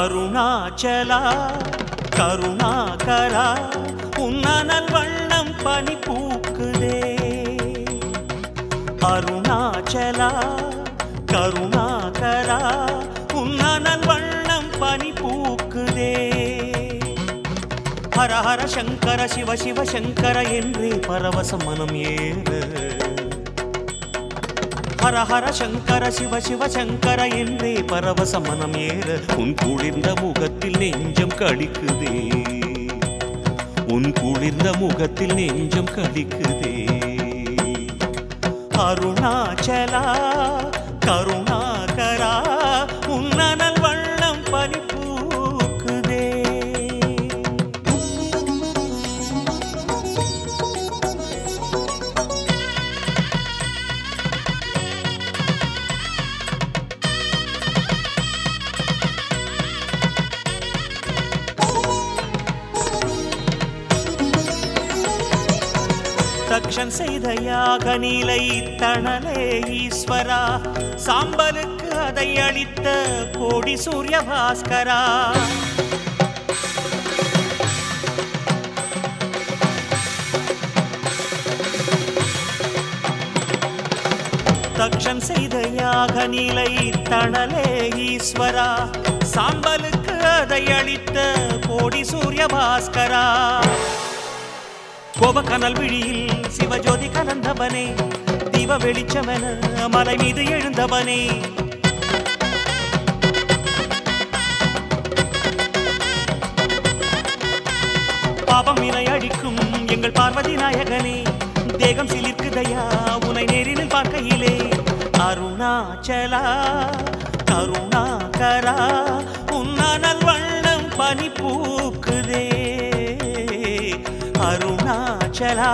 அருணாச்சலா கருணாகரா உன்னனல் வண்ணம் பனி பூக்குதே. அருணாச்சலா கருணாகரா உன்னனல் வண்ணம் பனி பூக்குதே. ஹர ஹர சங்கர சிவ சிவ சங்கர என்றே பரவச மனம் ஏறு. ஹர ஹர சங்கர சிவ சிவ சங்கர என்றே பரவச மனம் ஏற உன் குளிர்ந்த முகத்தில் நெஞ்சம் கடிக்குதே உன் குளிர்ந்த முகத்தில் நெஞ்சம் கடிக்குதே அருணாச்சலா கருணா தக்ஷன் செய்த யாக நிலை தணலே ஈஸ்வரா. சாம்பலுக்கு அதை அளித்த கோடி சூரிய பாஸ்கரா தக்ஷன் செய்த யாக நிலை தணலே ஈஸ்வரா. சாம்பலுக்கு அதை அளித்த கோடி சூரிய பாஸ்கரா கோபக்கனல் விழியில் சிவஜோதி கலந்தவனே தீப வெளிச்சமென மலை மீது எழுந்தவனே. பாபம் வினை அழிக்கும் எங்கள் பார்வதி நாயகனே தேகம் சிலிர்க்குதையா உனை நேரில் பார்க்கையிலே. அருணாச்சலா கருணாகரா உன்னனல் வண்ணம் பனி பூக்குதே கருணாச்சலா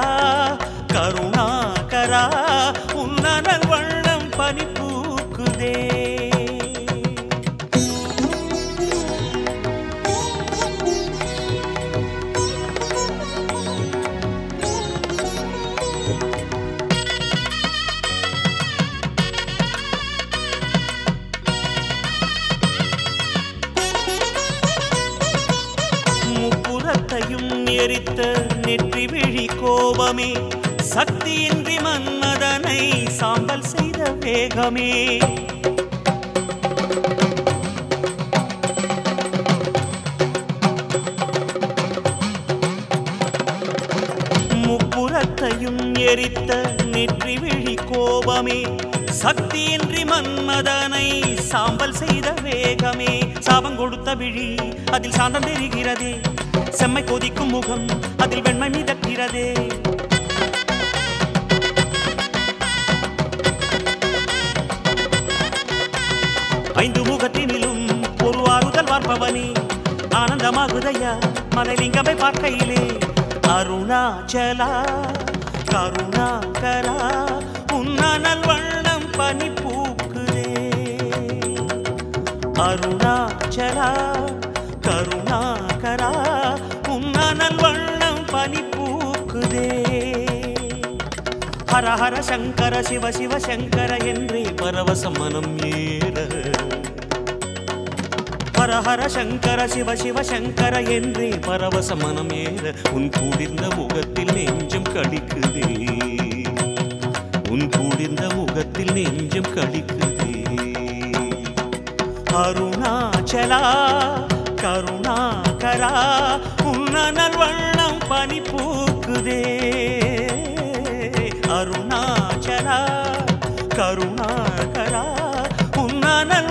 கருணாகரா உன்னனல் வண்ணம் பனிப்பூக்குதே. எரித்த நெற்றி விழி கோபமே சக்தியின்றி மன்மதனை சாம்பல் செய்த வேகமே. முப்புறத்தையும் எரித்த நெற்றி விழி கோபமே சக்தியின்றி மன்மதனை சாம்பல் செய்த வேகமே. சாபம் கொடுத்த விழி அதில் சாந்தம் தெரிகிறதே. செம்மை கொதிக்கும் முகம் அதில் வெண்மை மிதக்கிறதே. ஐந்து முகத்தினிலும் ஒரு ஆறுதல் வார்ப்பவனே ஆனந்தமாகுதையா மலைலிங்கமை பார்க்கையிலே. அருணாச்சலா கருணாகரா உன்னல் வண்ணம் பனி பூக்குதே அருணாச்சலா பனி பூக்குதே. ஹர ஹர சங்கர சிவ சிவ சங்கர என்றே பரவசம் மனம் ஏற. ஹர ஹர சங்கர சிவ சிவ சங்கர என்றே பரவச மனம் ஏற. உன் குளிர்ந்த முகத்தில் நெஞ்சம் கடிக்குதே. உன் குளிர்ந்த முகத்தில் நெஞ்சம் கடிக்குதே. அருணாச்சலா கருணா கருணாகரா உன்னனல் வண்ணம் பனி பூக்குதே. அருணாச்சலா கருணாகரா உன்னனல்